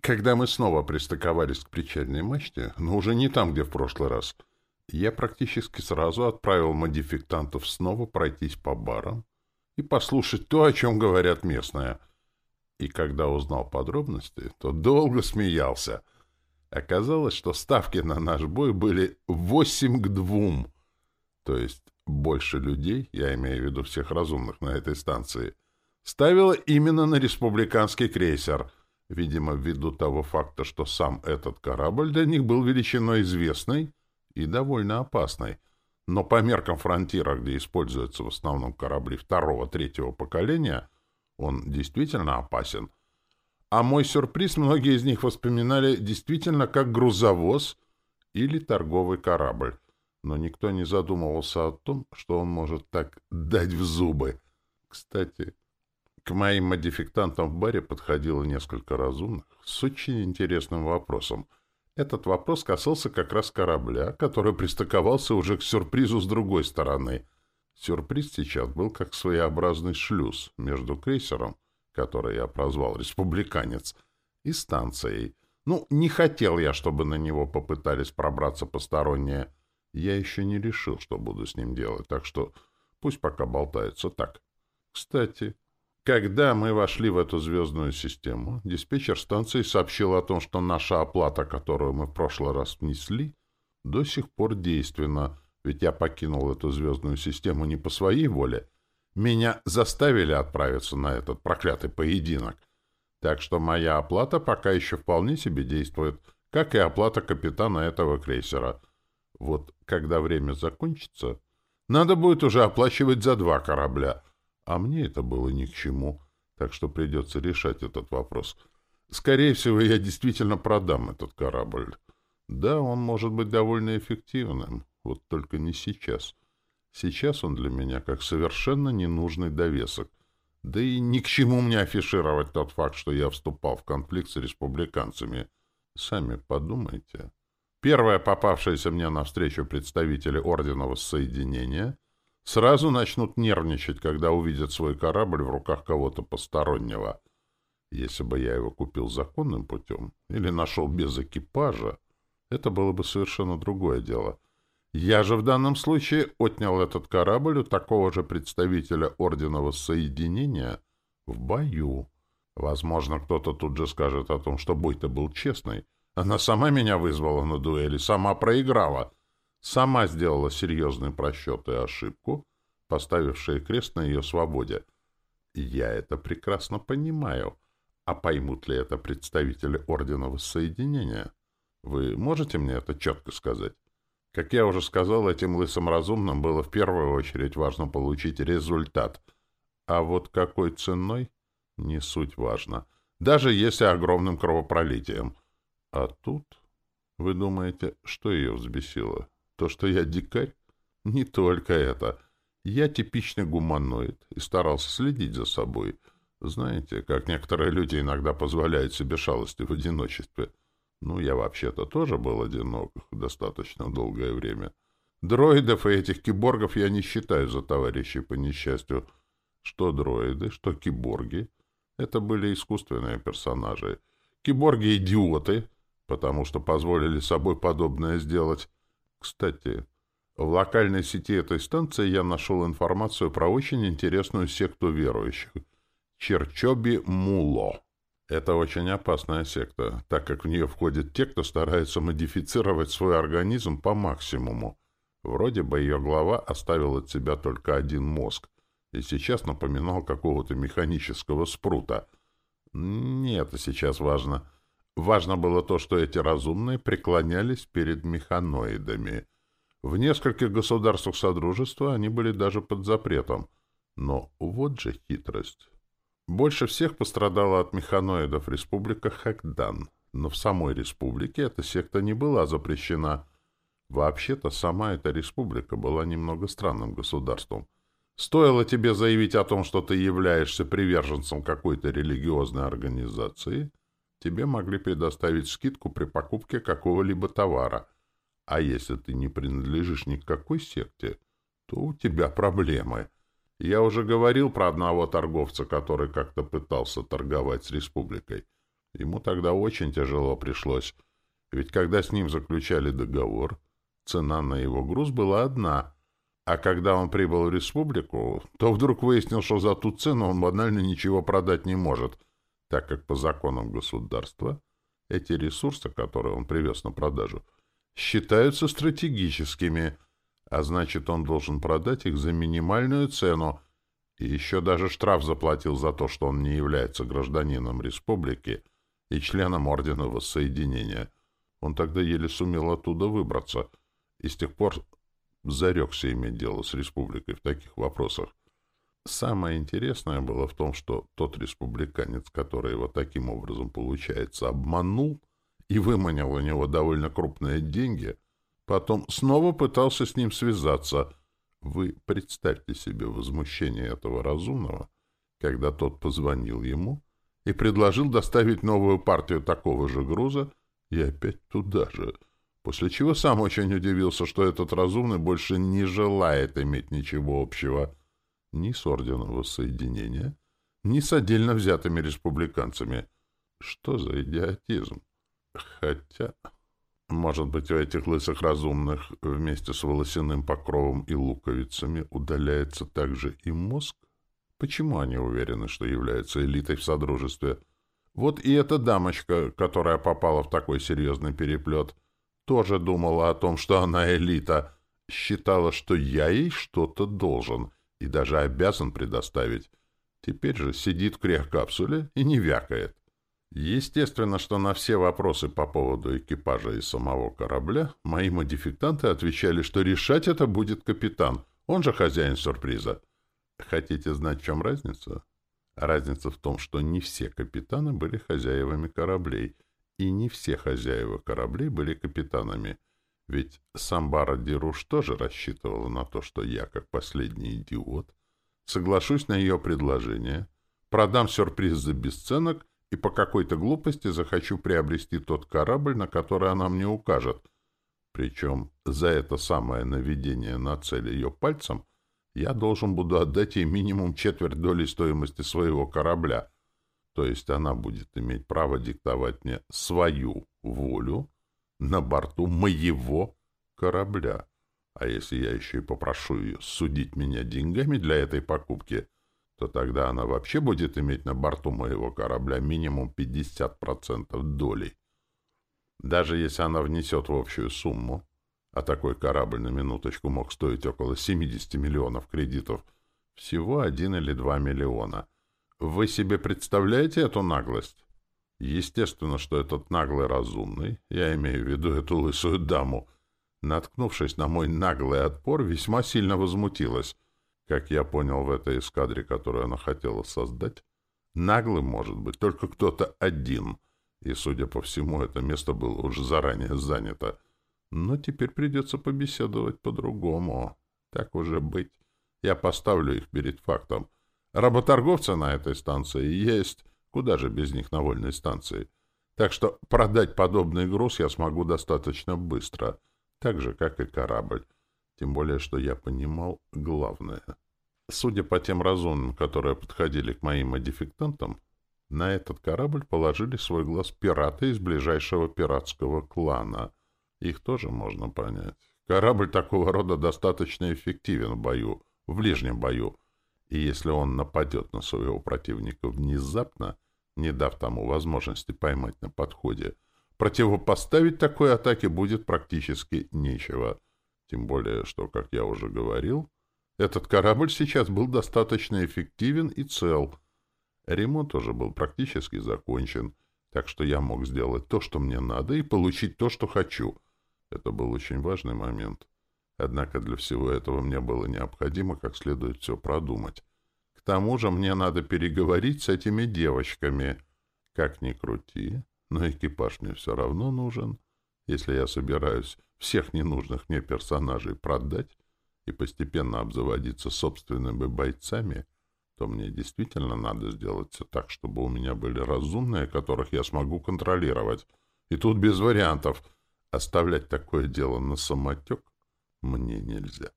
Когда мы снова пристыковались к причальной мачте, но уже не там, где в прошлый раз, я практически сразу отправил модификтантов снова пройтись по барам и послушать то, о чем говорят местные. И когда узнал подробности, то долго смеялся. Оказалось, что ставки на наш бой были восемь к двум, то есть больше людей, я имею в виду всех разумных на этой станции, ставило именно на республиканский крейсер — видимо, ввиду того факта, что сам этот корабль для них был величиной известной и довольно опасной. Но по меркам фронтира, где используются в основном корабли второго-третьего поколения, он действительно опасен. А мой сюрприз многие из них воспоминали действительно как грузовоз или торговый корабль. Но никто не задумывался о том, что он может так дать в зубы. Кстати, к моим модификтантам в баре подходило несколько разумных с очень интересным вопросом. Этот вопрос касался как раз корабля, который пристыковался уже к сюрпризу с другой стороны. Сюрприз сейчас был как своеобразный шлюз между крейсером, который я прозвал «Республиканец», и станцией. Ну, не хотел я, чтобы на него попытались пробраться посторонние. Я еще не решил, что буду с ним делать, так что пусть пока болтается так. Кстати, когда мы вошли в эту звездную систему, диспетчер станции сообщил о том, что наша оплата, которую мы в прошлый раз внесли, до сих пор действенна, ведь я покинул эту звездную систему не по своей воле. Меня заставили отправиться на этот проклятый поединок. Так что моя оплата пока еще вполне себе действует, как и оплата капитана этого крейсера. Вот когда время закончится, надо будет уже оплачивать за два корабля — а мне это было ни к чему, так что придется решать этот вопрос. Скорее всего, я действительно продам этот корабль. Да, он может быть довольно эффективным, вот только не сейчас. Сейчас он для меня как совершенно ненужный довесок. Да и ни к чему мне афишировать тот факт, что я вступал в конфликт с республиканцами. Сами подумайте. Первое попавшееся мне навстречу представители Ордена Воссоединения — сразу начнут нервничать, когда увидят свой корабль в руках кого-то постороннего. Если бы я его купил законным путем или нашел без экипажа, это было бы совершенно другое дело. Я же в данном случае отнял этот корабль у такого же представителя Ордена Воссоединения в бою. Возможно, кто-то тут же скажет о том, что бой-то был честный. Она сама меня вызвала на дуэли, сама проиграла — сама сделала серьезный просчет и ошибку, поставившая крест на ее свободе. Я это прекрасно понимаю. А поймут ли это представители Ордена Воссоединения? Вы можете мне это четко сказать? Как я уже сказал, этим лысым разумным было в первую очередь важно получить результат. А вот какой ценой? Не суть важно. Даже если огромным кровопролитием. А тут... Вы думаете, что ее взбесило? То, что я дикарь? Не только это. Я типичный гуманоид и старался следить за собой. Знаете, как некоторые люди иногда позволяют себе шалости в одиночестве. Ну, я вообще-то тоже был одинок достаточно долгое время. Дроидов и этих киборгов я не считаю за товарищей по несчастью. Что дроиды, что киборги. Это были искусственные персонажи. Киборги — идиоты, потому что позволили собой подобное сделать. Кстати, в локальной сети этой станции я нашел информацию про очень интересную секту верующих — Черчоби Муло. Это очень опасная секта, так как в нее входят те, кто старается модифицировать свой организм по максимуму. Вроде бы ее глава оставил от себя только один мозг и сейчас напоминал какого-то механического спрута. Не это сейчас важно — Важно было то, что эти разумные преклонялись перед механоидами. В нескольких государствах Содружества они были даже под запретом. Но вот же хитрость. Больше всех пострадала от механоидов республика Хакдан, но в самой республике эта секта не была запрещена. Вообще-то сама эта республика была немного странным государством. Стоило тебе заявить о том, что ты являешься приверженцем какой-то религиозной организации, тебе могли предоставить скидку при покупке какого-либо товара. А если ты не принадлежишь ни к какой секте, то у тебя проблемы. Я уже говорил про одного торговца, который как-то пытался торговать с республикой. Ему тогда очень тяжело пришлось, ведь когда с ним заключали договор, цена на его груз была одна, а когда он прибыл в республику, то вдруг выяснил, что за ту цену он банально ничего продать не может, так как по законам государства эти ресурсы, которые он привез на продажу, считаются стратегическими, а значит, он должен продать их за минимальную цену, и еще даже штраф заплатил за то, что он не является гражданином республики и членом Ордена Воссоединения. Он тогда еле сумел оттуда выбраться, и с тех пор зарекся иметь дело с республикой в таких вопросах. Самое интересное было в том, что тот республиканец, который его таким образом, получается, обманул и выманил у него довольно крупные деньги, потом снова пытался с ним связаться. Вы представьте себе возмущение этого разумного, когда тот позвонил ему и предложил доставить новую партию такого же груза и опять туда же — после чего сам очень удивился, что этот разумный больше не желает иметь ничего общего ни с Орденом Воссоединения, ни с отдельно взятыми республиканцами. Что за идиотизм? Хотя... Может быть, у этих лысых разумных вместе с волосяным покровом и луковицами удаляется также и мозг? Почему они уверены, что являются элитой в Содружестве? Вот и эта дамочка, которая попала в такой серьезный переплет — тоже думала о том, что она элита, считала, что я ей что-то должен и даже обязан предоставить. Теперь же сидит в крех-капсуле и не вякает. Естественно, что на все вопросы по поводу экипажа и самого корабля мои модификанты отвечали, что решать это будет капитан, он же хозяин сюрприза. Хотите знать, в чем разница? Разница в том, что не все капитаны были хозяевами кораблей — и не все хозяева кораблей были капитанами, ведь сам Барадируш тоже рассчитывал на то, что я, как последний идиот, соглашусь на ее предложение, продам сюрприз за бесценок и по какой-то глупости захочу приобрести тот корабль, на который она мне укажет. Причем за это самое наведение на цель ее пальцем я должен буду отдать ей минимум четверть доли стоимости своего корабля — то есть она будет иметь право диктовать мне свою волю на борту моего корабля. А если я еще и попрошу ее судить меня деньгами для этой покупки, то тогда она вообще будет иметь на борту моего корабля минимум 50% долей. Даже если она внесет в общую сумму, а такой корабль на минуточку мог стоить около 70 миллионов кредитов, всего 1 или 2 миллиона — вы себе представляете эту наглость? Естественно, что этот наглый разумный, я имею в виду эту лысую даму, наткнувшись на мой наглый отпор, весьма сильно возмутилась. Как я понял в этой эскадре, которую она хотела создать, наглым может быть только кто-то один, и, судя по всему, это место было уже заранее занято. Но теперь придется побеседовать по-другому. Так уже быть. Я поставлю их перед фактом — Работорговцы на этой станции есть. Куда же без них на вольной станции? Так что продать подобный груз я смогу достаточно быстро, так же, как и корабль. Тем более, что я понимал главное. Судя по тем разумным, которые подходили к моим модификтантам, на этот корабль положили свой глаз пираты из ближайшего пиратского клана. Их тоже можно понять. Корабль такого рода достаточно эффективен в бою, в ближнем бою, и если он нападет на своего противника внезапно, не дав тому возможности поймать на подходе, противопоставить такой атаке будет практически нечего. Тем более, что, как я уже говорил, этот корабль сейчас был достаточно эффективен и цел. Ремонт уже был практически закончен, так что я мог сделать то, что мне надо, и получить то, что хочу. Это был очень важный момент. Однако для всего этого мне было необходимо как следует все продумать. Тому же мне надо переговорить с этими девочками. Как ни крути, но экипаж мне все равно нужен. Если я собираюсь всех ненужных мне персонажей продать и постепенно обзаводиться собственными бойцами, то мне действительно надо сделать все так, чтобы у меня были разумные, которых я смогу контролировать. И тут без вариантов. Оставлять такое дело на самотек мне нельзя.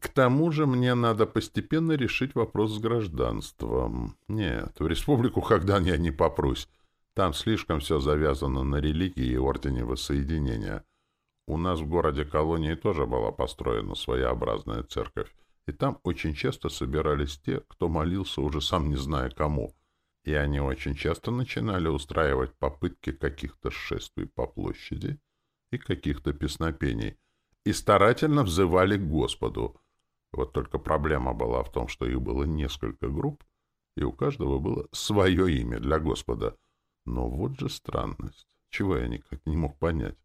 К тому же мне надо постепенно решить вопрос с гражданством. Нет, в республику Хагдан я не попрусь. Там слишком все завязано на религии и ордене воссоединения. У нас в городе-колонии тоже была построена своеобразная церковь, и там очень часто собирались те, кто молился уже сам не зная кому, и они очень часто начинали устраивать попытки каких-то шествий по площади и каких-то песнопений, и старательно взывали к Господу. Вот только проблема была в том, что их было несколько групп, и у каждого было свое имя для Господа. Но вот же странность. Чего я никак не мог понять.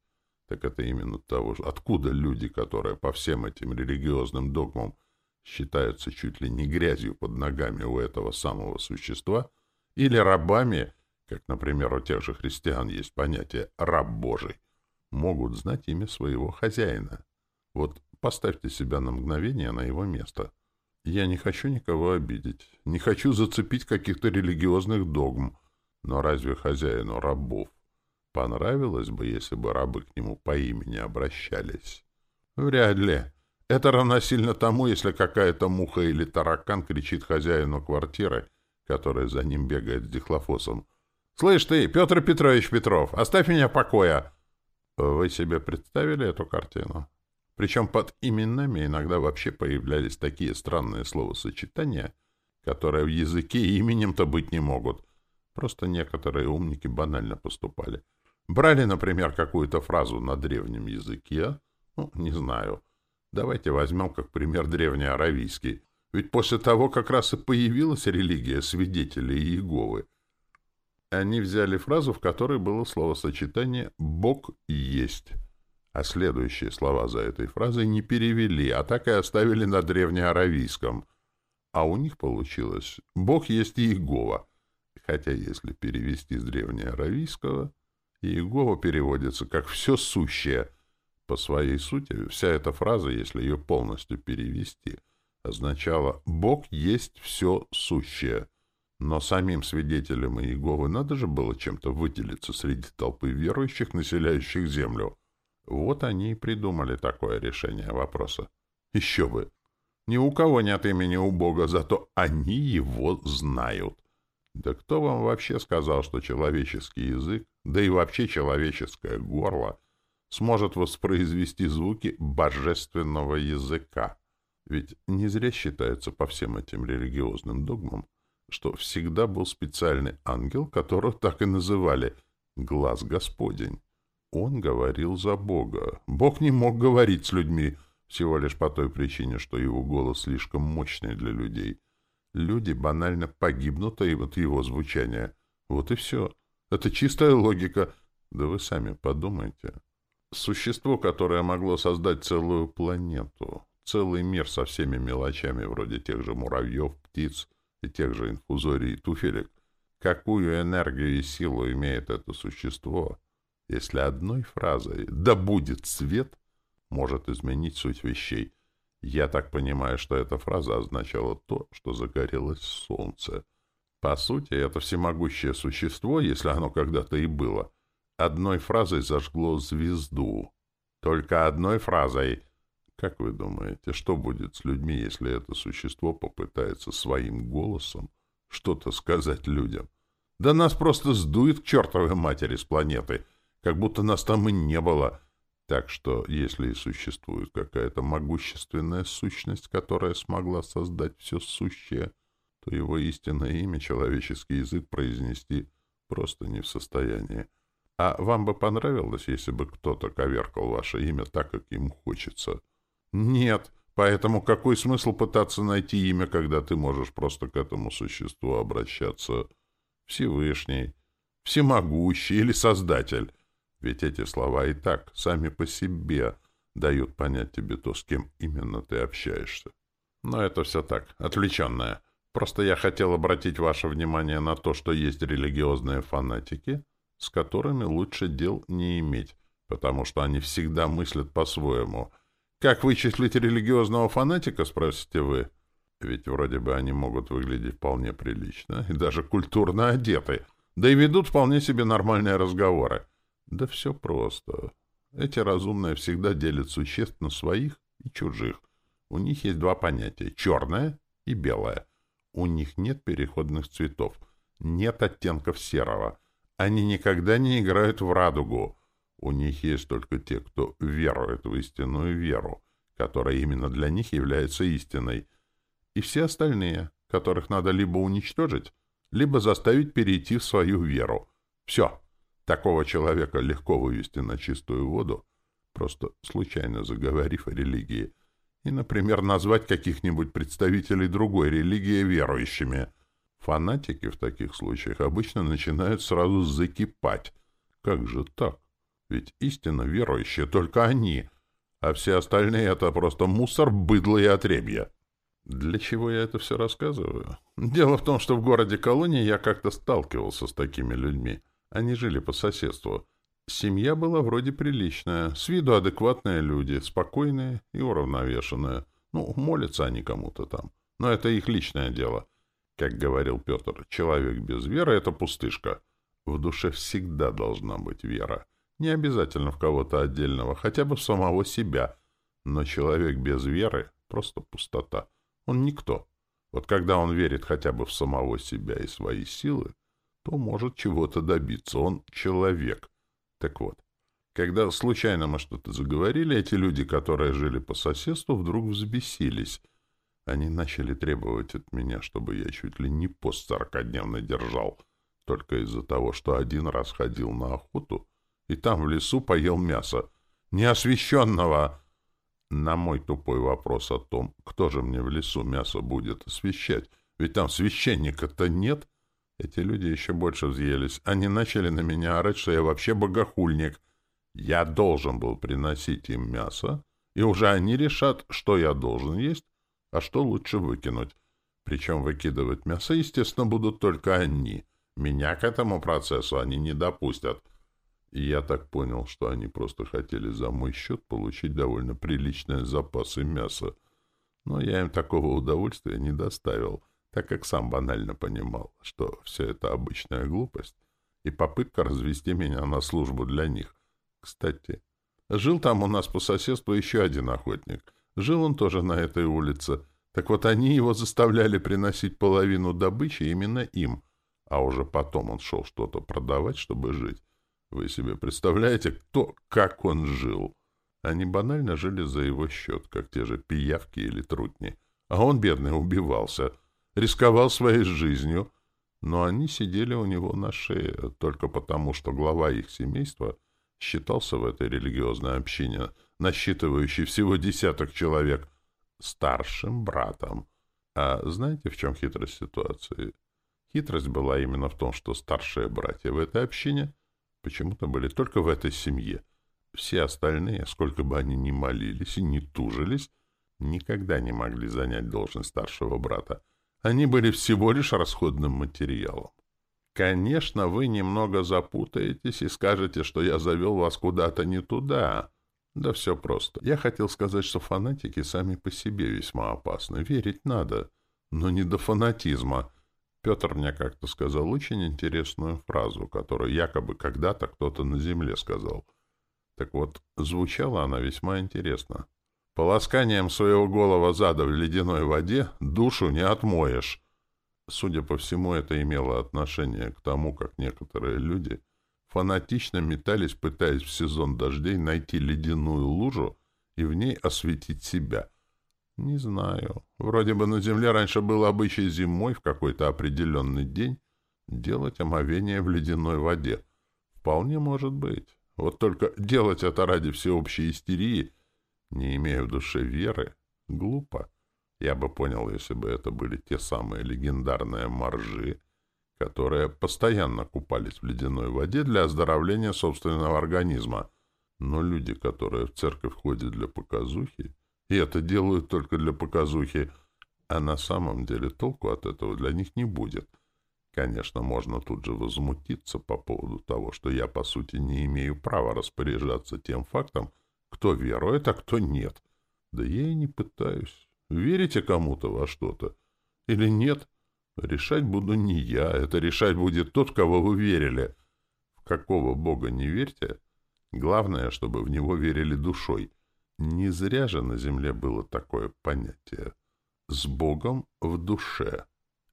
Так это именно того же. Откуда люди, которые по всем этим религиозным догмам считаются чуть ли не грязью под ногами у этого самого существа, или рабами, как, например, у тех же христиан есть понятие «раб Божий», могут знать имя своего хозяина. Вот поставьте себя на мгновение на его место. Я не хочу никого обидеть, не хочу зацепить каких-то религиозных догм, но разве хозяину рабов понравилось бы, если бы рабы к нему по имени обращались? Вряд ли. Это равносильно тому, если какая-то муха или таракан кричит хозяину квартиры, который за ним бегает с дихлофосом. «Слышь ты, Петр Петрович Петров, оставь меня в покое!» Вы себе представили эту картину? Причем под именами иногда вообще появлялись такие странные словосочетания, которые в языке именем-то быть не могут. Просто некоторые умники банально поступали. Брали, например, какую-то фразу на древнем языке, ну, не знаю. Давайте возьмем как пример древнеаравийский. Ведь после того как раз и появилась религия свидетелей Иеговы. Они взяли фразу, в которой было словосочетание «Бог есть», а следующие слова за этой фразой не перевели, а так и оставили на древнеаравийском. А у них получилось «Бог есть Иегова», хотя если перевести с древнеаравийского, Иегова переводится как «все сущее». По своей сути, вся эта фраза, если ее полностью перевести, означала «Бог есть все сущее». Но самим свидетелям Иеговы надо же было чем-то выделиться среди толпы верующих, населяющих землю. Вот они и придумали такое решение вопроса. Еще бы! Ни у кого нет имени у Бога, зато они его знают. Да кто вам вообще сказал, что человеческий язык, да и вообще человеческое горло, сможет воспроизвести звуки божественного языка? Ведь не зря считается по всем этим религиозным догмам, что всегда был специальный ангел, которого так и называли «глаз Господень». Он говорил за Бога. Бог не мог говорить с людьми, всего лишь по той причине, что его голос слишком мощный для людей. Люди банально погибнут от его звучания. Вот и все. Это чистая логика. Да вы сами подумайте. Существо, которое могло создать целую планету, целый мир со всеми мелочами, вроде тех же муравьев, птиц — и тех же инфузорий и туфелек, какую энергию и силу имеет это существо, если одной фразой «да будет свет» может изменить суть вещей. Я так понимаю, что эта фраза означала то, что загорелось солнце. По сути, это всемогущее существо, если оно когда-то и было, одной фразой зажгло звезду. Только одной фразой — как вы думаете, что будет с людьми, если это существо попытается своим голосом что-то сказать людям? Да нас просто сдует к чертовой матери с планеты, как будто нас там и не было. Так что, если и существует какая-то могущественная сущность, которая смогла создать все сущее, то его истинное имя человеческий язык произнести просто не в состоянии. А вам бы понравилось, если бы кто-то коверкал ваше имя так, как ему хочется? Нет, поэтому какой смысл пытаться найти имя, когда ты можешь просто к этому существу обращаться? Всевышний, всемогущий или Создатель? Ведь эти слова и так сами по себе дают понять тебе то, с кем именно ты общаешься. Но это все так, отвлеченное. Просто я хотел обратить ваше внимание на то, что есть религиозные фанатики, с которыми лучше дел не иметь, потому что они всегда мыслят по-своему — как вычислить религиозного фанатика, спросите вы? Ведь вроде бы они могут выглядеть вполне прилично и даже культурно одеты, да и ведут вполне себе нормальные разговоры. Да все просто. Эти разумные всегда делят существ на своих и чужих. У них есть два понятия — черное и белое. У них нет переходных цветов, нет оттенков серого. Они никогда не играют в радугу. У них есть только те, кто верует в истинную веру, которая именно для них является истиной, и все остальные, которых надо либо уничтожить, либо заставить перейти в свою веру. Все. Такого человека легко вывести на чистую воду, просто случайно заговорив о религии, и, например, назвать каких-нибудь представителей другой религии верующими. Фанатики в таких случаях обычно начинают сразу закипать. Как же так? Ведь истинно верующие только они, а все остальные — это просто мусор, быдло и отребья. Для чего я это все рассказываю? Дело в том, что в городе Колонии я как-то сталкивался с такими людьми. Они жили по соседству. Семья была вроде приличная, с виду адекватные люди, спокойные и уравновешенные. Ну, молятся они кому-то там. Но это их личное дело. Как говорил Петр, человек без веры — это пустышка. В душе всегда должна быть вера. Не обязательно в кого-то отдельного, хотя бы в самого себя. Но человек без веры — просто пустота. Он никто. Вот когда он верит хотя бы в самого себя и свои силы, то может чего-то добиться. Он человек. Так вот, когда случайно мы что-то заговорили, эти люди, которые жили по соседству, вдруг взбесились. Они начали требовать от меня, чтобы я чуть ли не пост сорокодневно держал, только из-за того, что один раз ходил на охоту и там в лесу поел мясо. Неосвященного! На мой тупой вопрос о том, кто же мне в лесу мясо будет освещать, ведь там священника-то нет, эти люди еще больше взъелись. Они начали на меня орать, что я вообще богохульник. Я должен был приносить им мясо, и уже они решат, что я должен есть, а что лучше выкинуть. Причем выкидывать мясо, естественно, будут только они. Меня к этому процессу они не допустят. И я так понял, что они просто хотели за мой счет получить довольно приличные запасы мяса. Но я им такого удовольствия не доставил, так как сам банально понимал, что все это обычная глупость и попытка развести меня на службу для них. Кстати, жил там у нас по соседству еще один охотник. Жил он тоже на этой улице. Так вот, они его заставляли приносить половину добычи именно им, а уже потом он шел что-то продавать, чтобы жить. Вы себе представляете, кто, как он жил? Они банально жили за его счет, как те же пиявки или трутни. А он, бедный, убивался, рисковал своей жизнью, но они сидели у него на шее только потому, что глава их семейства считался в этой религиозной общине, насчитывающей всего десяток человек, старшим братом. А знаете, в чем хитрость ситуации? Хитрость была именно в том, что старшие братья в этой общине — почему-то были только в этой семье. Все остальные, сколько бы они ни молились и ни тужились, никогда не могли занять должность старшего брата. Они были всего лишь расходным материалом. Конечно, вы немного запутаетесь и скажете, что я завел вас куда-то не туда. Да все просто. Я хотел сказать, что фанатики сами по себе весьма опасны. Верить надо, но не до фанатизма — Петр мне как-то сказал очень интересную фразу, которую якобы когда-то кто-то на земле сказал. Так вот, звучала она весьма интересно. «Полосканием своего голого зада в ледяной воде душу не отмоешь». Судя по всему, это имело отношение к тому, как некоторые люди фанатично метались, пытаясь в сезон дождей найти ледяную лужу и в ней осветить себя — не знаю. Вроде бы на Земле раньше был обычай зимой в какой-то определенный день делать омовение в ледяной воде. Вполне может быть. Вот только делать это ради всеобщей истерии, не имея в душе веры, глупо. Я бы понял, если бы это были те самые легендарные моржи, которые постоянно купались в ледяной воде для оздоровления собственного организма. Но люди, которые в церковь ходят для показухи, и это делают только для показухи, а на самом деле толку от этого для них не будет. Конечно, можно тут же возмутиться по поводу того, что я, по сути, не имею права распоряжаться тем фактом, кто верует, а кто нет. Да я и не пытаюсь. Верите кому-то во что-то или нет? Решать буду не я, это решать будет тот, кого вы верили. В какого бога не верьте, главное, чтобы в него верили душой — не зря же на земле было такое понятие «с Богом в душе».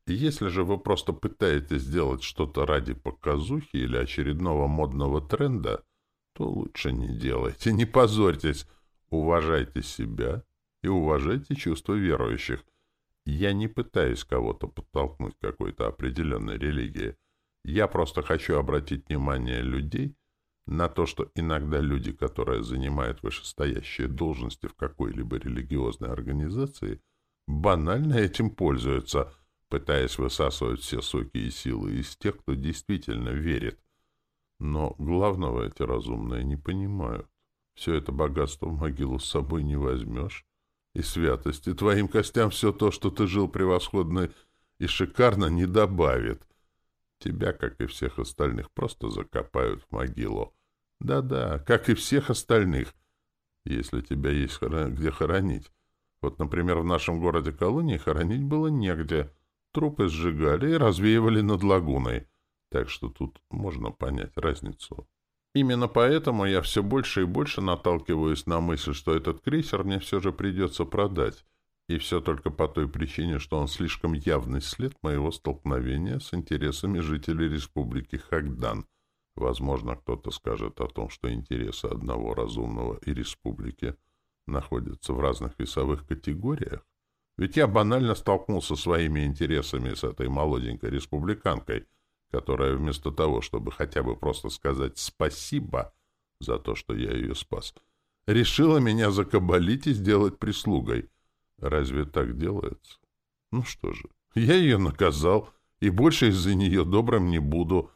Если же вы просто пытаетесь сделать что-то ради показухи или очередного модного тренда, то лучше не делайте, не позорьтесь, уважайте себя и уважайте чувства верующих. Я не пытаюсь кого-то подтолкнуть к какой-то определенной религии. Я просто хочу обратить внимание людей на то, что иногда люди, которые занимают вышестоящие должности в какой-либо религиозной организации, банально этим пользуются – пытаясь высасывать все соки и силы из тех, кто действительно верит. Но главного эти разумные не понимают. Все это богатство в могилу с собой не возьмешь. И святости твоим костям все то, что ты жил превосходно и шикарно, не добавит. Тебя, как и всех остальных, просто закопают в могилу. Да-да, как и всех остальных, если тебя есть где хоронить. Вот, например, в нашем городе Колонии хоронить было негде — Трупы сжигали и развеивали над лагуной, так что тут можно понять разницу. Именно поэтому я все больше и больше наталкиваюсь на мысль, что этот крейсер мне все же придется продать, и все только по той причине, что он слишком явный след моего столкновения с интересами жителей Республики Хагдан. Возможно, кто-то скажет о том, что интересы одного разумного и республики находятся в разных весовых категориях, ведь я банально столкнулся своими интересами с этой молоденькой республиканкой, которая вместо того, чтобы хотя бы просто сказать «спасибо» за то, что я ее спас, решила меня закабалить и сделать прислугой. Разве так делается? Ну что же, я ее наказал, и больше из-за нее добрым не буду.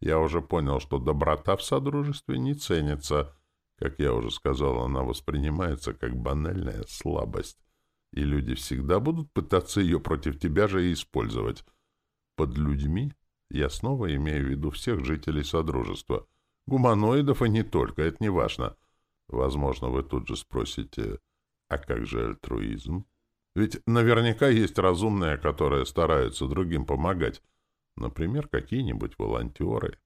Я уже понял, что доброта в содружестве не ценится. Как я уже сказал, она воспринимается как банальная слабость и люди всегда будут пытаться ее против тебя же и использовать. Под людьми я снова имею в виду всех жителей Содружества. Гуманоидов и не только, это не важно. Возможно, вы тут же спросите, а как же альтруизм? Ведь наверняка есть разумные, которые стараются другим помогать. Например, какие-нибудь волонтеры.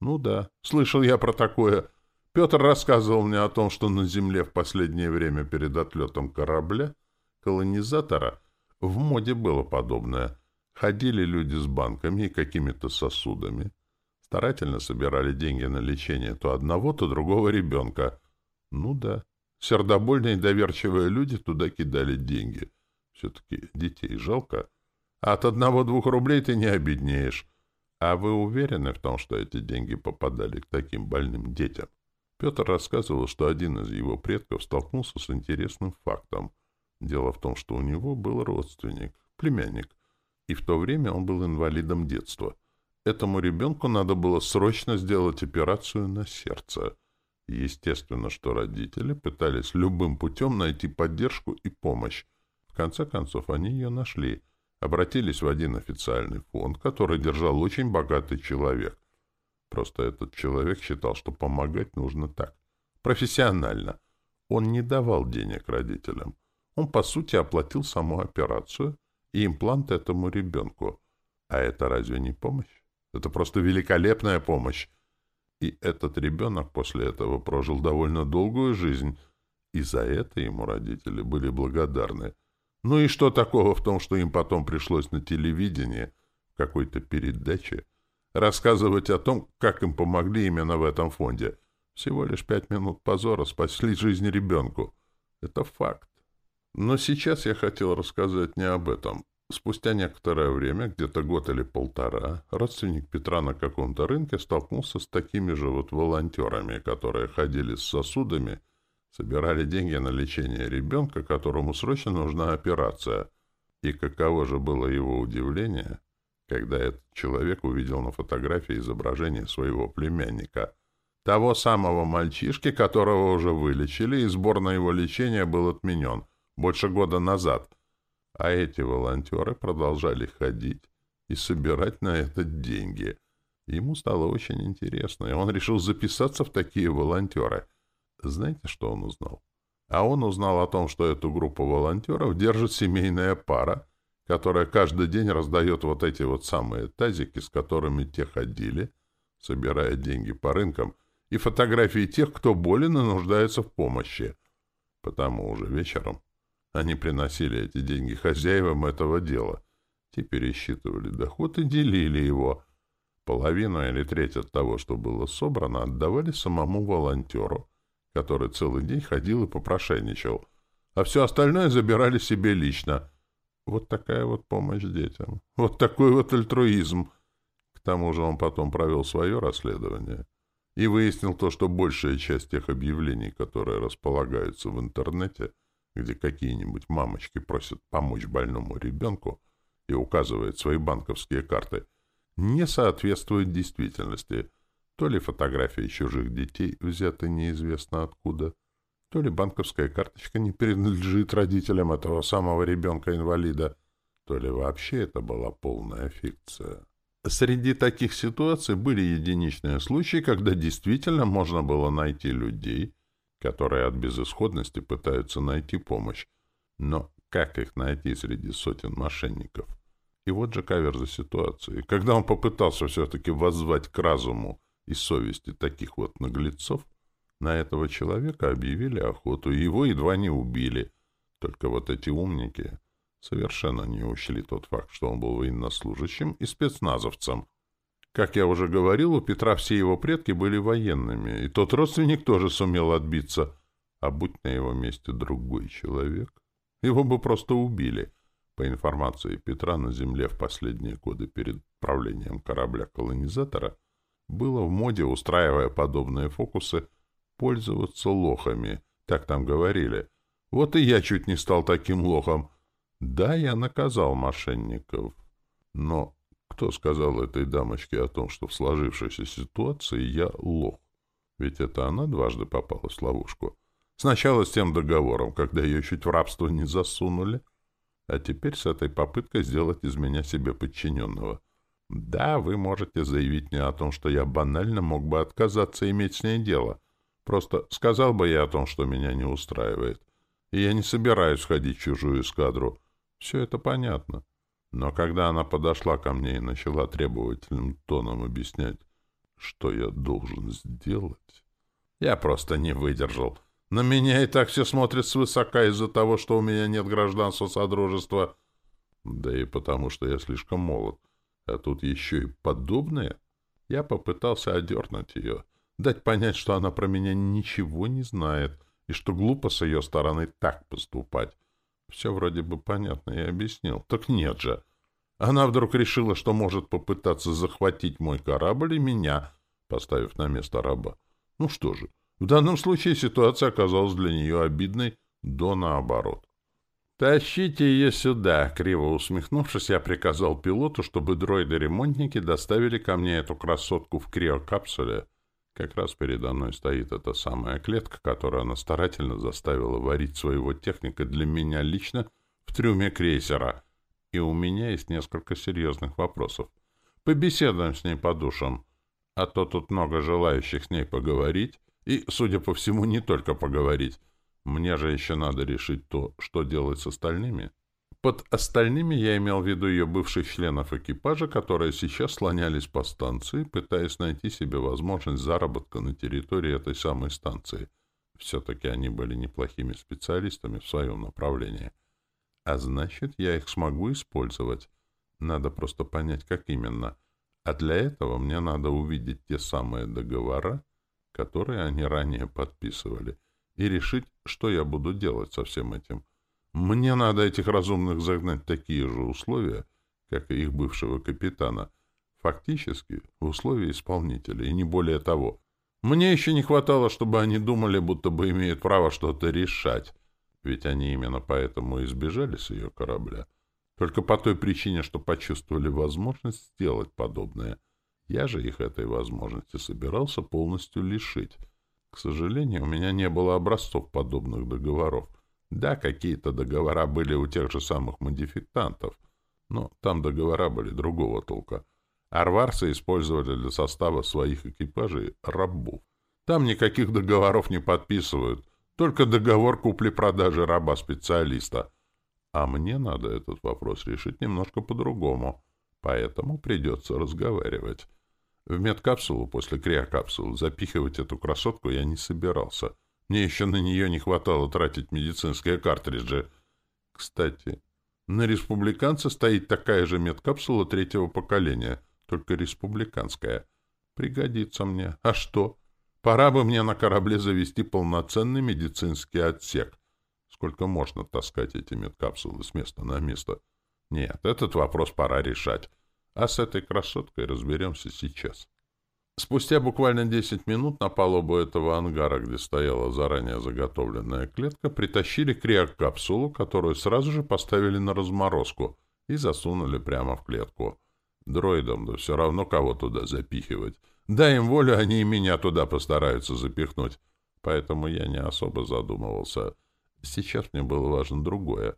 Ну да, слышал я про такое. Петр рассказывал мне о том, что на Земле в последнее время перед отлетом корабля колонизатора в моде было подобное. Ходили люди с банками и какими-то сосудами. Старательно собирали деньги на лечение то одного, то другого ребенка. Ну да, сердобольные и доверчивые люди туда кидали деньги. Все-таки детей жалко. А от одного-двух рублей ты не обеднеешь. А вы уверены в том, что эти деньги попадали к таким больным детям? Петр рассказывал, что один из его предков столкнулся с интересным фактом — Дело в том, что у него был родственник, племянник, и в то время он был инвалидом детства. Этому ребенку надо было срочно сделать операцию на сердце. Естественно, что родители пытались любым путем найти поддержку и помощь. В конце концов, они ее нашли. Обратились в один официальный фонд, который держал очень богатый человек. Просто этот человек считал, что помогать нужно так. Профессионально. Он не давал денег родителям. Он, по сути, оплатил саму операцию и имплант этому ребенку. А это разве не помощь? Это просто великолепная помощь. И этот ребенок после этого прожил довольно долгую жизнь, и за это ему родители были благодарны. Ну и что такого в том, что им потом пришлось на телевидении, в какой-то передаче, рассказывать о том, как им помогли именно в этом фонде? Всего лишь пять минут позора спасли жизнь ребенку. Это факт. Но сейчас я хотел рассказать не об этом. Спустя некоторое время, где-то год или полтора, родственник Петра на каком-то рынке столкнулся с такими же вот волонтерами, которые ходили с сосудами, собирали деньги на лечение ребенка, которому срочно нужна операция. И каково же было его удивление, когда этот человек увидел на фотографии изображение своего племянника, того самого мальчишки, которого уже вылечили, и сбор на его лечение был отменен — больше года назад. А эти волонтеры продолжали ходить и собирать на это деньги. Ему стало очень интересно, и он решил записаться в такие волонтеры. Знаете, что он узнал? А он узнал о том, что эту группу волонтеров держит семейная пара, которая каждый день раздает вот эти вот самые тазики, с которыми те ходили, собирая деньги по рынкам, и фотографии тех, кто болен и нуждается в помощи. Потому уже вечером они приносили эти деньги хозяевам этого дела. Те пересчитывали доход и делили его. Половину или треть от того, что было собрано, отдавали самому волонтеру, который целый день ходил и попрошайничал, а все остальное забирали себе лично. Вот такая вот помощь детям. Вот такой вот альтруизм. К тому же он потом провел свое расследование и выяснил то, что большая часть тех объявлений, которые располагаются в интернете, где какие-нибудь мамочки просят помочь больному ребенку и указывают свои банковские карты, не соответствуют действительности. То ли фотографии чужих детей взяты неизвестно откуда, то ли банковская карточка не принадлежит родителям этого самого ребенка-инвалида, то ли вообще это была полная фикция. Среди таких ситуаций были единичные случаи, когда действительно можно было найти людей, которые от безысходности пытаются найти помощь. Но как их найти среди сотен мошенников? И вот же каверза ситуации. Когда он попытался все-таки воззвать к разуму и совести таких вот наглецов, на этого человека объявили охоту, и его едва не убили. Только вот эти умники совершенно не учли тот факт, что он был военнослужащим и спецназовцем. Как я уже говорил, у Петра все его предки были военными, и тот родственник тоже сумел отбиться. А будь на его месте другой человек, его бы просто убили. По информации Петра, на земле в последние годы перед правлением корабля-колонизатора было в моде, устраивая подобные фокусы, пользоваться лохами. Так там говорили. Вот и я чуть не стал таким лохом. Да, я наказал мошенников. Но кто сказал этой дамочке о том, что в сложившейся ситуации я лох? Ведь это она дважды попала в ловушку. Сначала с тем договором, когда ее чуть в рабство не засунули, а теперь с этой попыткой сделать из меня себе подчиненного. Да, вы можете заявить мне о том, что я банально мог бы отказаться иметь с ней дело. Просто сказал бы я о том, что меня не устраивает. И я не собираюсь ходить в чужую эскадру. Все это понятно. Но когда она подошла ко мне и начала требовательным тоном объяснять, что я должен сделать, я просто не выдержал. На меня и так все смотрят свысока из-за того, что у меня нет гражданства Содружества. Да и потому, что я слишком молод. А тут еще и подобное. Я попытался одернуть ее, дать понять, что она про меня ничего не знает, и что глупо с ее стороны так поступать. Все вроде бы понятно и объяснил. Так нет же. Она вдруг решила, что может попытаться захватить мой корабль и меня, поставив на место раба. Ну что же, в данном случае ситуация оказалась для нее обидной, до наоборот. «Тащите ее сюда!» — криво усмехнувшись, я приказал пилоту, чтобы дроиды-ремонтники доставили ко мне эту красотку в криокапсуле, как раз передо мной стоит эта самая клетка, которую она старательно заставила варить своего техника для меня лично в трюме крейсера. И у меня есть несколько серьезных вопросов. Побеседуем с ней по душам. А то тут много желающих с ней поговорить. И, судя по всему, не только поговорить. Мне же еще надо решить то, что делать с остальными. Под остальными я имел в виду ее бывших членов экипажа, которые сейчас слонялись по станции, пытаясь найти себе возможность заработка на территории этой самой станции. Все-таки они были неплохими специалистами в своем направлении. А значит, я их смогу использовать. Надо просто понять, как именно. А для этого мне надо увидеть те самые договора, которые они ранее подписывали, и решить, что я буду делать со всем этим. Мне надо этих разумных загнать в такие же условия, как и их бывшего капитана. Фактически, в условия исполнителя, и не более того. Мне еще не хватало, чтобы они думали, будто бы имеют право что-то решать. Ведь они именно поэтому и сбежали с ее корабля. Только по той причине, что почувствовали возможность сделать подобное. Я же их этой возможности собирался полностью лишить. К сожалению, у меня не было образцов подобных договоров. Да, какие-то договора были у тех же самых модификантов, но там договора были другого толка. Арварсы использовали для состава своих экипажей рабов. Там никаких договоров не подписывают, только договор купли-продажи раба-специалиста. А мне надо этот вопрос решить немножко по-другому, поэтому придется разговаривать. В медкапсулу после криокапсулы запихивать эту красотку я не собирался — мне еще на нее не хватало тратить медицинские картриджи. Кстати, На республиканце стоит такая же медкапсула третьего поколения, только республиканская. Пригодится мне. А что? Пора бы мне на корабле завести полноценный медицинский отсек. Сколько можно таскать эти медкапсулы с места на место? Нет, этот вопрос пора решать. А с этой красоткой разберемся сейчас. Спустя буквально 10 минут на палубу этого ангара, где стояла заранее заготовленная клетка, притащили криокапсулу, которую сразу же поставили на разморозку и засунули прямо в клетку. Дроидам да все равно кого туда запихивать. Дай им волю, они и меня туда постараются запихнуть. Поэтому я не особо задумывался. Сейчас мне было важно другое.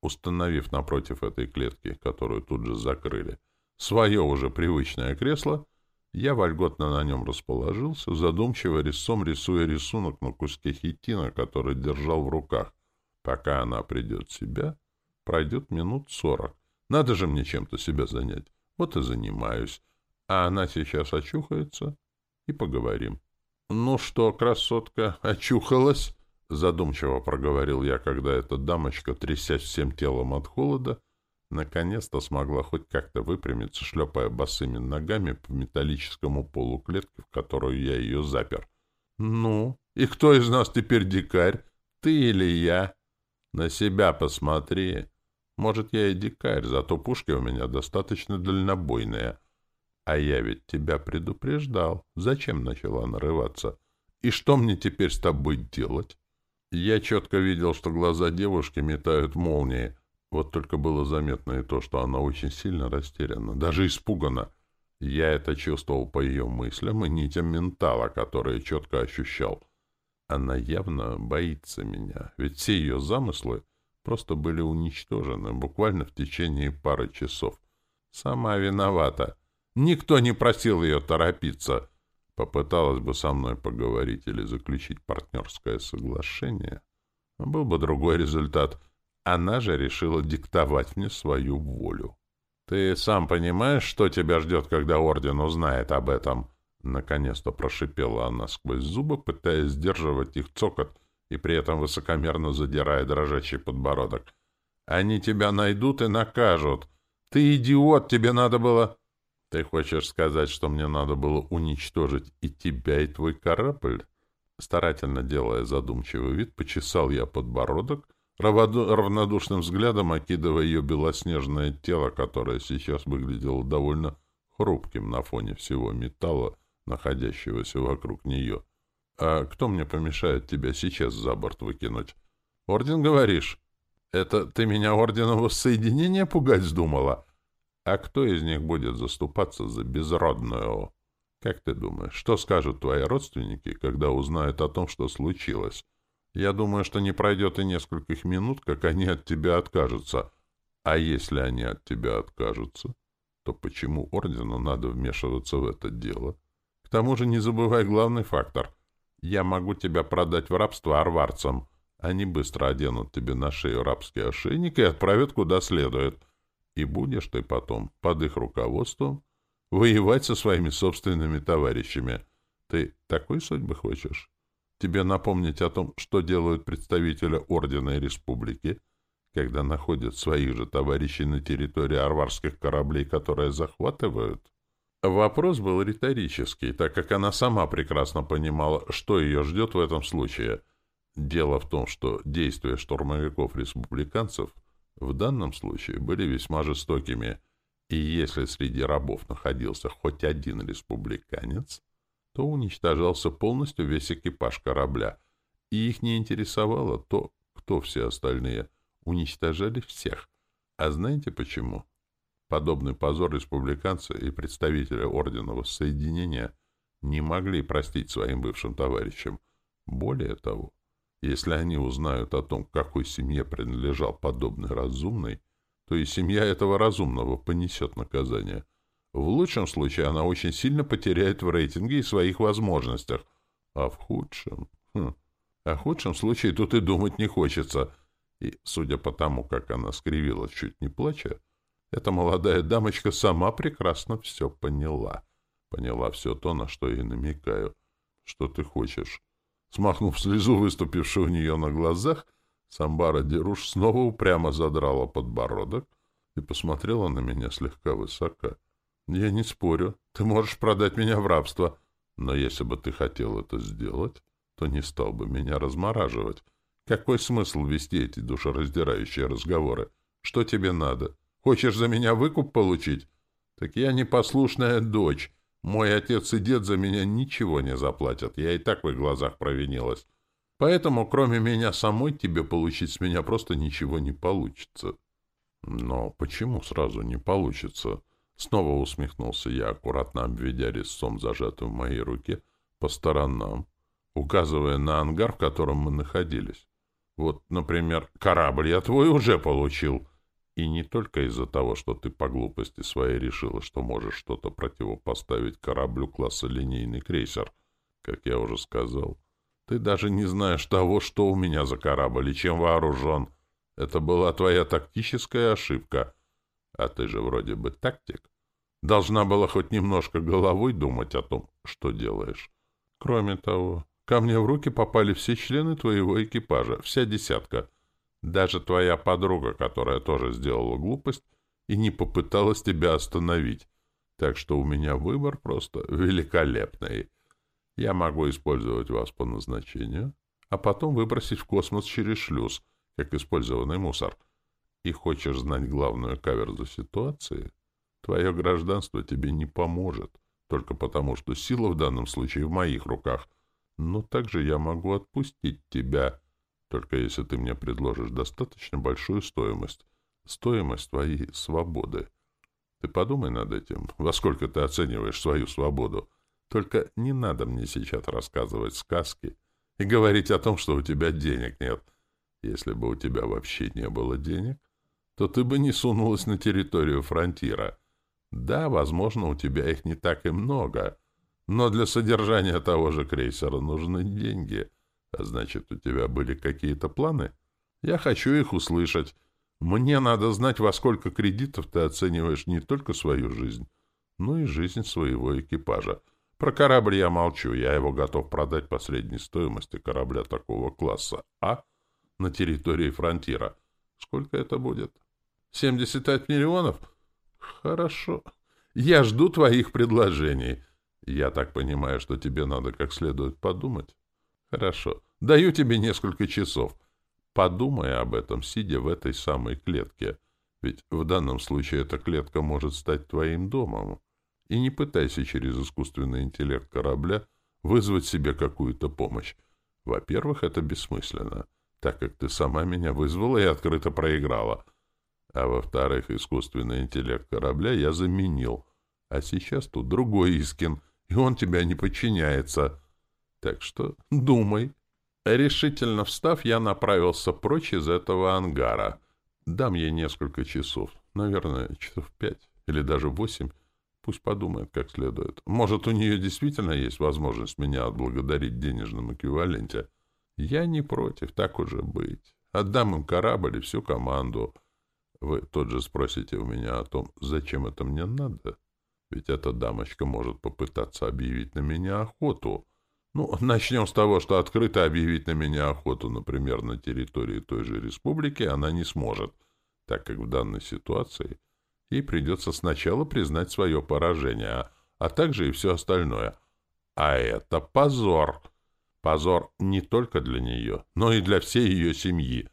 Установив напротив этой клетки, которую тут же закрыли, свое уже привычное кресло — я вольготно на нем расположился, задумчиво резцом рисуя рисунок на куске хитина, который держал в руках. Пока она придет в себя, пройдет минут сорок. Надо же мне чем-то себя занять. Вот и занимаюсь. А она сейчас очухается, и поговорим. — Ну что, красотка, очухалась? — задумчиво проговорил я, когда эта дамочка, трясясь всем телом от холода, Наконец-то смогла хоть как-то выпрямиться, шлепая босыми ногами по металлическому полу клетки, в которую я ее запер. «Ну, и кто из нас теперь дикарь? Ты или я? На себя посмотри. Может, я и дикарь, зато пушки у меня достаточно дальнобойные. А я ведь тебя предупреждал. Зачем начала нарываться? И что мне теперь с тобой делать?» Я четко видел, что глаза девушки метают молнии — вот только было заметно и то, что она очень сильно растеряна, даже испугана. Я это чувствовал по ее мыслям и нитям ментала, которые четко ощущал. Она явно боится меня, ведь все ее замыслы просто были уничтожены буквально в течение пары часов. Сама виновата. Никто не просил ее торопиться. Попыталась бы со мной поговорить или заключить партнерское соглашение. Был бы другой результат — она же решила диктовать мне свою волю. «Ты сам понимаешь, что тебя ждет, когда Орден узнает об этом?» Наконец-то прошипела она сквозь зубы, пытаясь сдерживать их цокот и при этом высокомерно задирая дрожащий подбородок. «Они тебя найдут и накажут. Ты идиот, тебе надо было...» «Ты хочешь сказать, что мне надо было уничтожить и тебя, и твой корабль?» Старательно делая задумчивый вид, почесал я подбородок, равнодушным взглядом окидывая ее белоснежное тело, которое сейчас выглядело довольно хрупким на фоне всего металла, находящегося вокруг нее. «А кто мне помешает тебя сейчас за борт выкинуть?» «Орден, говоришь?» «Это ты меня орденом воссоединения пугать вздумала?» «А кто из них будет заступаться за безродную?» «Как ты думаешь, что скажут твои родственники, когда узнают о том, что случилось?» Я думаю, что не пройдет и нескольких минут, как они от тебя откажутся. А если они от тебя откажутся, то почему ордену надо вмешиваться в это дело? К тому же не забывай главный фактор. Я могу тебя продать в рабство арварцам. Они быстро оденут тебе на шею рабский ошейник и отправят куда следует. И будешь ты потом, под их руководством, воевать со своими собственными товарищами. Ты такой судьбы хочешь? Тебе напомнить о том, что делают представители Ордена и Республики, когда находят своих же товарищей на территории арварских кораблей, которые захватывают? Вопрос был риторический, так как она сама прекрасно понимала, что ее ждет в этом случае. Дело в том, что действия штурмовиков-республиканцев в данном случае были весьма жестокими, и если среди рабов находился хоть один республиканец, то уничтожался полностью весь экипаж корабля, и их не интересовало то, кто все остальные. Уничтожали всех. А знаете почему? Подобный позор республиканцы и представители Ордена Воссоединения не могли простить своим бывшим товарищам. Более того, если они узнают о том, какой семье принадлежал подобный разумный, то и семья этого разумного понесет наказание — в лучшем случае она очень сильно потеряет в рейтинге и своих возможностях. А в худшем... Хм, о худшем случае тут и думать не хочется. И, судя по тому, как она скривилась, чуть не плача, эта молодая дамочка сама прекрасно все поняла. Поняла все то, на что я намекаю. Что ты хочешь? Смахнув слезу, выступившую у нее на глазах, Самбара Деруш снова упрямо задрала подбородок и посмотрела на меня слегка высоко. «Я не спорю. Ты можешь продать меня в рабство. Но если бы ты хотел это сделать, то не стал бы меня размораживать. Какой смысл вести эти душераздирающие разговоры? Что тебе надо? Хочешь за меня выкуп получить? Так я непослушная дочь. Мой отец и дед за меня ничего не заплатят. Я и так в их глазах провинилась. Поэтому, кроме меня самой, тебе получить с меня просто ничего не получится. Но почему сразу не получится? Снова усмехнулся я, аккуратно обведя резцом, зажатым в моей руке, по сторонам, указывая на ангар, в котором мы находились. Вот, например, корабль я твой уже получил. И не только из-за того, что ты по глупости своей решила, что можешь что-то противопоставить кораблю класса линейный крейсер. Как я уже сказал, ты даже не знаешь того, что у меня за корабль и чем вооружен. Это была твоя тактическая ошибка. А ты же вроде бы тактик. Должна была хоть немножко головой думать о том, что делаешь. Кроме того, ко мне в руки попали все члены твоего экипажа, вся десятка. Даже твоя подруга, которая тоже сделала глупость и не попыталась тебя остановить. Так что у меня выбор просто великолепный. Я могу использовать вас по назначению, а потом выбросить в космос через шлюз, как использованный мусор. И хочешь знать главную каверзу ситуации? Твое гражданство тебе не поможет, только потому что сила в данном случае в моих руках. Но также я могу отпустить тебя, только если ты мне предложишь достаточно большую стоимость. Стоимость твоей свободы. Ты подумай над этим, во сколько ты оцениваешь свою свободу. Только не надо мне сейчас рассказывать сказки и говорить о том, что у тебя денег нет. Если бы у тебя вообще не было денег, то ты бы не сунулась на территорию фронтира. Да, возможно, у тебя их не так и много, но для содержания того же крейсера нужны деньги. А значит, у тебя были какие-то планы? Я хочу их услышать. Мне надо знать, во сколько кредитов ты оцениваешь не только свою жизнь, но и жизнь своего экипажа. Про корабль я молчу, я его готов продать по средней стоимости корабля такого класса А на территории фронтира. Сколько это будет? 75 миллионов? Хорошо. Я жду твоих предложений. Я так понимаю, что тебе надо как следует подумать. Хорошо. Даю тебе несколько часов. Подумай об этом, сидя в этой самой клетке. Ведь в данном случае эта клетка может стать твоим домом. И не пытайся через искусственный интеллект корабля вызвать себе какую-то помощь. Во-первых, это бессмысленно, так как ты сама меня вызвала и открыто проиграла — а во-вторых, искусственный интеллект корабля я заменил. А сейчас тут другой Искин, и он тебя не подчиняется. Так что думай. Решительно встав, я направился прочь из этого ангара. Дам ей несколько часов. Наверное, часов пять или даже восемь. Пусть подумает как следует. Может, у нее действительно есть возможность меня отблагодарить в денежном эквиваленте. Я не против, так уже быть. Отдам им корабль и всю команду — вы тут же спросите у меня о том, зачем это мне надо? Ведь эта дамочка может попытаться объявить на меня охоту. Ну, начнем с того, что открыто объявить на меня охоту, например, на территории той же республики, она не сможет, так как в данной ситуации ей придется сначала признать свое поражение, а, а также и все остальное. А это позор. Позор не только для нее, но и для всей ее семьи.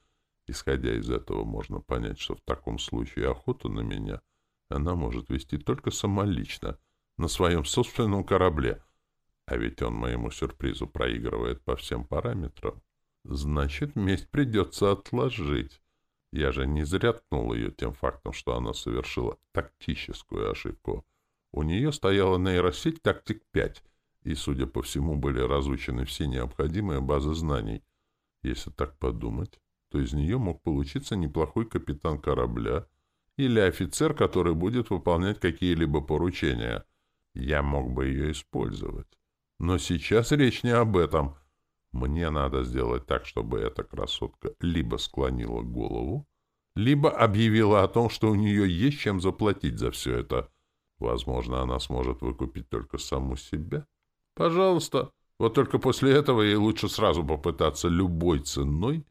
Исходя из этого, можно понять, что в таком случае охоту на меня она может вести только самолично, на своем собственном корабле. А ведь он моему сюрпризу проигрывает по всем параметрам. Значит, месть придется отложить. Я же не зря ткнул ее тем фактом, что она совершила тактическую ошибку. У нее стояла нейросеть «Тактик-5», и, судя по всему, были разучены все необходимые базы знаний. Если так подумать, то из нее мог получиться неплохой капитан корабля или офицер, который будет выполнять какие-либо поручения. Я мог бы ее использовать. Но сейчас речь не об этом. Мне надо сделать так, чтобы эта красотка либо склонила голову, либо объявила о том, что у нее есть чем заплатить за все это. Возможно, она сможет выкупить только саму себя. Пожалуйста. Вот только после этого ей лучше сразу попытаться любой ценой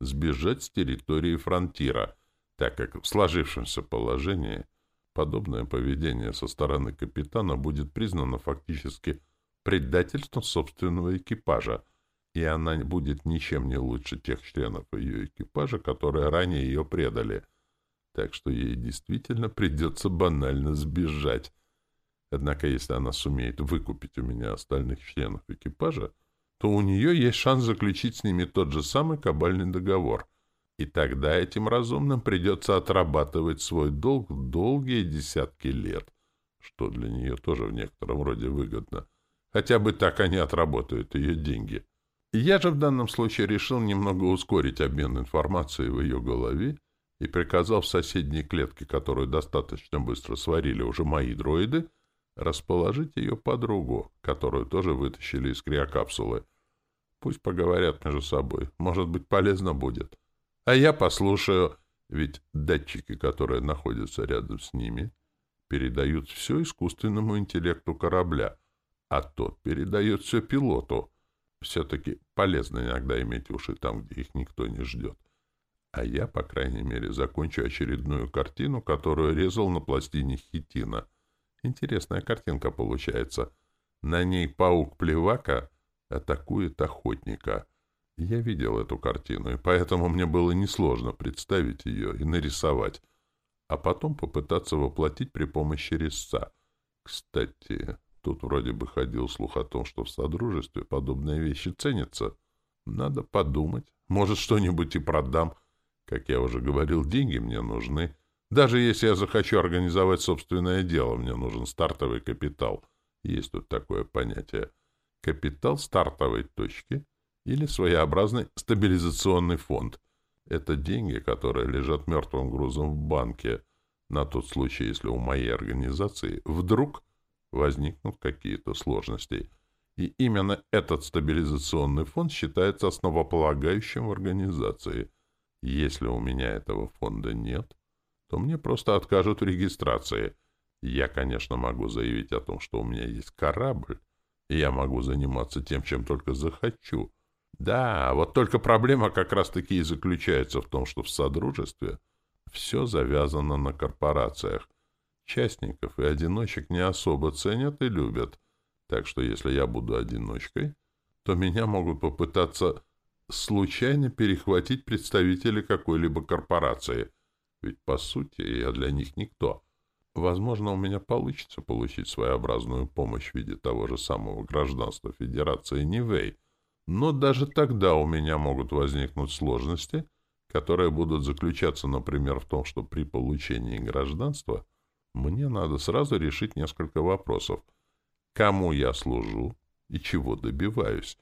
сбежать с территории фронтира, так как в сложившемся положении подобное поведение со стороны капитана будет признано фактически предательством собственного экипажа, и она будет ничем не лучше тех членов ее экипажа, которые ранее ее предали. Так что ей действительно придется банально сбежать. Однако, если она сумеет выкупить у меня остальных членов экипажа, то у нее есть шанс заключить с ними тот же самый кабальный договор. И тогда этим разумным придется отрабатывать свой долг долгие десятки лет, что для нее тоже в некотором роде выгодно. Хотя бы так они отработают ее деньги. Я же в данном случае решил немного ускорить обмен информацией в ее голове и приказал в соседней клетке, которую достаточно быстро сварили уже мои дроиды, расположить ее подругу, которую тоже вытащили из криокапсулы. Пусть поговорят между собой. Может быть, полезно будет. А я послушаю, ведь датчики, которые находятся рядом с ними, передают все искусственному интеллекту корабля, а тот передает все пилоту. Все-таки полезно иногда иметь уши там, где их никто не ждет. А я, по крайней мере, закончу очередную картину, которую резал на пластине хитина — Интересная картинка получается. На ней паук-плевака атакует охотника. Я видел эту картину, и поэтому мне было несложно представить ее и нарисовать, а потом попытаться воплотить при помощи резца. Кстати, тут вроде бы ходил слух о том, что в Содружестве подобные вещи ценятся. Надо подумать. Может, что-нибудь и продам. Как я уже говорил, деньги мне нужны. Даже если я захочу организовать собственное дело, мне нужен стартовый капитал. Есть тут такое понятие. Капитал стартовой точки или своеобразный стабилизационный фонд. Это деньги, которые лежат мертвым грузом в банке на тот случай, если у моей организации вдруг возникнут какие-то сложности. И именно этот стабилизационный фонд считается основополагающим в организации. Если у меня этого фонда нет, то мне просто откажут в регистрации. Я, конечно, могу заявить о том, что у меня есть корабль, и я могу заниматься тем, чем только захочу. Да, вот только проблема как раз-таки и заключается в том, что в Содружестве все завязано на корпорациях. Частников и одиночек не особо ценят и любят. Так что если я буду одиночкой, то меня могут попытаться случайно перехватить представители какой-либо корпорации — ведь, по сути, я для них никто. Возможно, у меня получится получить своеобразную помощь в виде того же самого гражданства Федерации Нивэй, но даже тогда у меня могут возникнуть сложности, которые будут заключаться, например, в том, что при получении гражданства мне надо сразу решить несколько вопросов. Кому я служу и чего добиваюсь?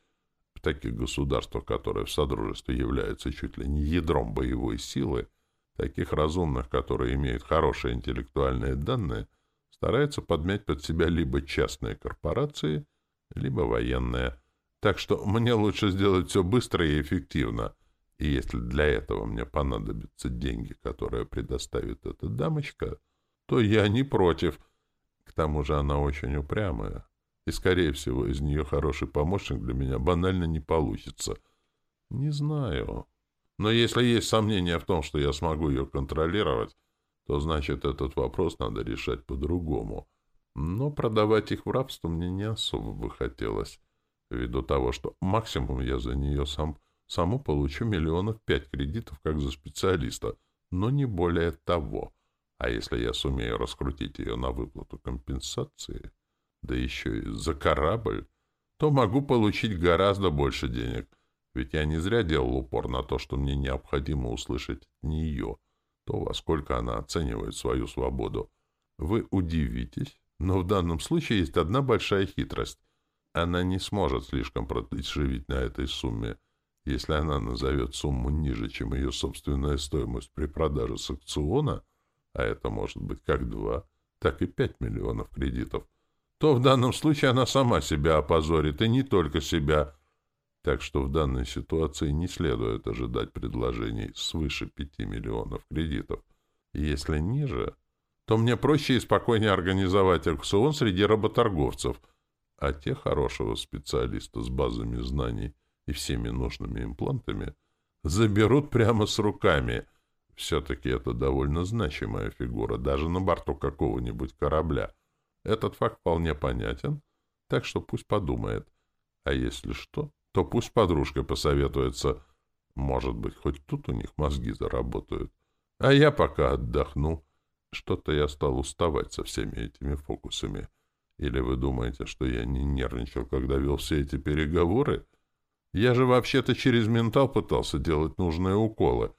В таких государствах, которые в Содружестве являются чуть ли не ядром боевой силы, Таких разумных, которые имеют хорошие интеллектуальные данные, стараются подмять под себя либо частные корпорации, либо военные. Так что мне лучше сделать все быстро и эффективно. И если для этого мне понадобятся деньги, которые предоставит эта дамочка, то я не против. К тому же она очень упрямая. И, скорее всего, из нее хороший помощник для меня банально не получится. Не знаю. Но если есть сомнения в том, что я смогу ее контролировать, то значит этот вопрос надо решать по-другому. Но продавать их в рабство мне не особо бы хотелось, ввиду того, что максимум я за нее сам саму получу миллионов пять кредитов как за специалиста, но не более того. А если я сумею раскрутить ее на выплату компенсации, да еще и за корабль, то могу получить гораздо больше денег — ведь я не зря делал упор на то, что мне необходимо услышать от нее, то, во сколько она оценивает свою свободу. Вы удивитесь, но в данном случае есть одна большая хитрость. Она не сможет слишком продешевить на этой сумме, если она назовет сумму ниже, чем ее собственная стоимость при продаже с аукциона, а это может быть как два, так и пять миллионов кредитов, то в данном случае она сама себя опозорит, и не только себя, так что в данной ситуации не следует ожидать предложений свыше 5 миллионов кредитов. Если ниже, то мне проще и спокойнее организовать аукцион среди работорговцев, а те хорошего специалиста с базами знаний и всеми нужными имплантами Заберут прямо с руками. Все-таки это довольно значимая фигура, даже на борту какого-нибудь корабля. Этот факт вполне понятен, так что пусть подумает. А если что, то пусть подружка посоветуется. Может быть, хоть тут у них мозги заработают. А я пока отдохну. Что-то я стал уставать со всеми этими фокусами. Или вы думаете, что я не нервничал, когда вел все эти переговоры? Я же вообще-то через ментал пытался делать нужные уколы.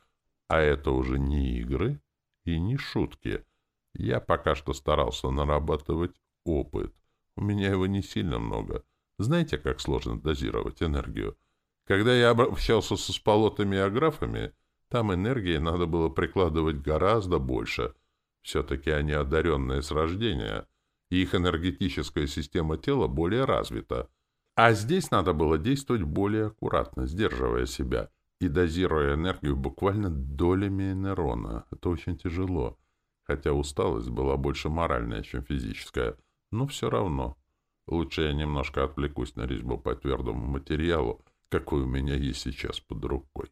А это уже не игры и не шутки. Я пока что старался нарабатывать опыт. У меня его не сильно много. Знаете, как сложно дозировать энергию? Когда я общался со сполотами и аграфами, там энергии надо было прикладывать гораздо больше. Все-таки они одаренные с рождения, и их энергетическая система тела более развита. А здесь надо было действовать более аккуратно, сдерживая себя и дозируя энергию буквально долями нейрона. Это очень тяжело. Хотя усталость была больше моральная, чем физическая. Но все равно. Лучше я немножко отвлекусь на резьбу по твердому материалу, какой у меня есть сейчас под рукой.